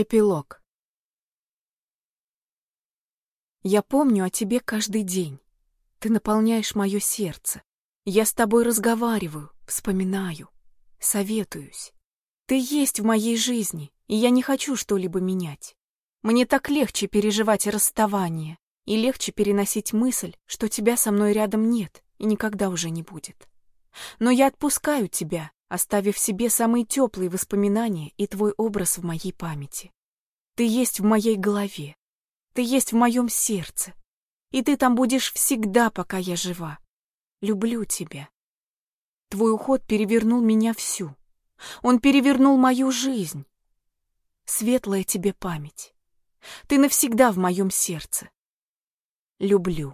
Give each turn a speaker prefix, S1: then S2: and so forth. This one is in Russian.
S1: Эпилог. Я помню о тебе каждый день. Ты наполняешь мое сердце. Я с тобой разговариваю, вспоминаю, советуюсь. Ты есть в моей жизни, и я не хочу что-либо менять. Мне так легче переживать расставание, и легче переносить мысль, что тебя со мной рядом нет и никогда уже не будет. Но я отпускаю тебя, оставив себе самые теплые воспоминания и твой образ в моей памяти. Ты есть в моей голове, ты есть в моем сердце, и ты там будешь всегда, пока я жива. Люблю тебя. Твой уход перевернул меня всю. Он перевернул мою жизнь. Светлая тебе память. Ты навсегда в моем сердце. Люблю.